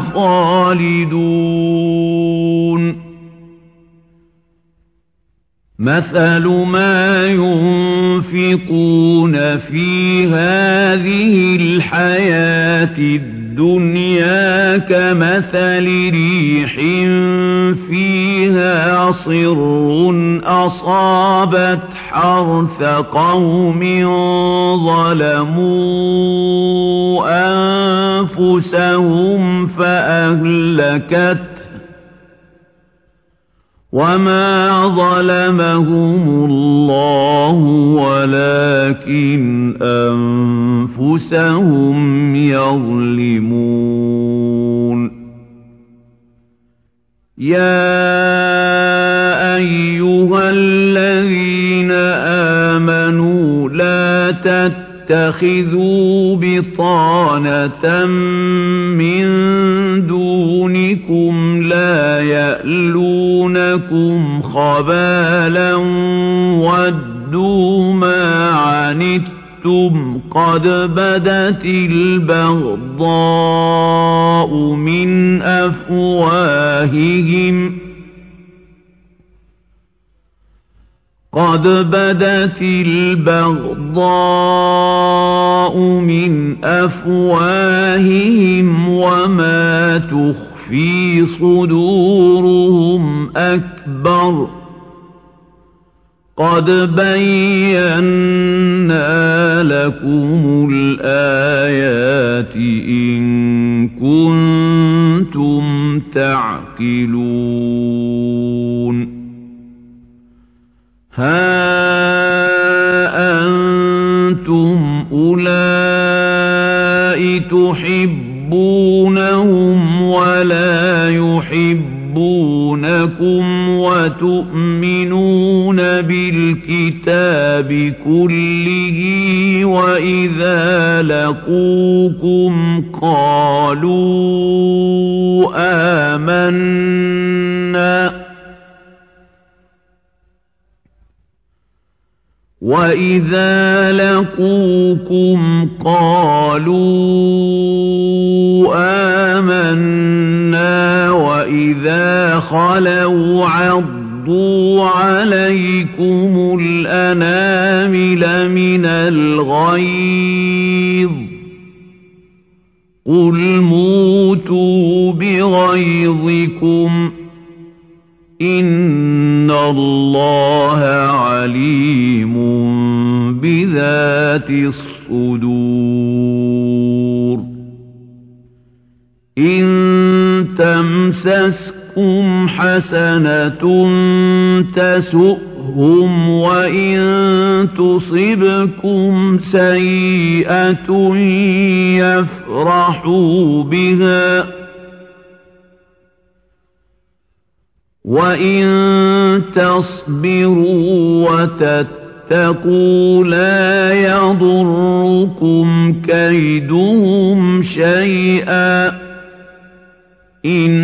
خَالِدُونَ. مَثَلُ مَا يُنفِقُونَ فِي هَٰذِهِ الْحَيَاةِ الدُّنْيَا كَمَثَلِ رِيحٍ فِيهَا صِرٌّ أَصَابَتْ حَرْثَ قَوْمٍ ظَلَمُوا أَنفُسَهُمْ فَأَهْلَكَتْهُ ۚ وَمَا ظَلَمَهُمُ اللَّهُ يَا أَيُّهَا الَّذِينَ آمَنُوا لَا تَتَّخِذُوا بِطَانَةً مِّن دُونِكُمْ لَا يَأْلُونَكُمْ خَبَالًا وَدُّوا مَا عَنِتُّمْ قَدْ بَدَتِ الْبَغْضَاءُ مِنْ أَفْوَاهِهِمْ. قَدْ بَدَتِ الْبَغْضَاءُ مِنْ أَفْوَاهِهِمْ وَمَا تُخْفِي صُدُورُهُمْ أَكْبَرُ ۚ. قَدْ بَيَّنَّا لَكُمُ الْآيَاتِ إِن كُنتُمْ تَعْقِلُونَ هَا أَنتُمْ أُولَاءِ تُحِبُّونَهُمْ يُحِبُّونَكُمْ وَتُؤْمِنُونَ بِالْكِتَابِ كُلِّهِ وَإِذَا لَقُوكُمْ قَالُوا آمَنَّا وَإِذَا لَقُوكُمْ قَالُوا خَلَوْا عَضُّوا عَلَيْكُمُ الْأَنَامِلَ مِنَ الْغَيْظِ ۚ قُلْ مُوتُوا بِغَيْظِكُمْ ۗ إِنَّ اللَّهَ عَلِيمٌ بِذَاتِ الصُّدُورِ إِن تَمْسَسْكُمْ حَسَنَةٌ تَسُؤْهُمْ وَإِن تُصِبْكُمْ سَيِّئَةٌ يَفْرَحُوا بِهَا ۖ وَإِن تَصْبِرُوا وَتَتَّقُوا لَا يَضُرُّكُمْ كَيْدُهُمْ شَيْئًا ۗ إِنَّ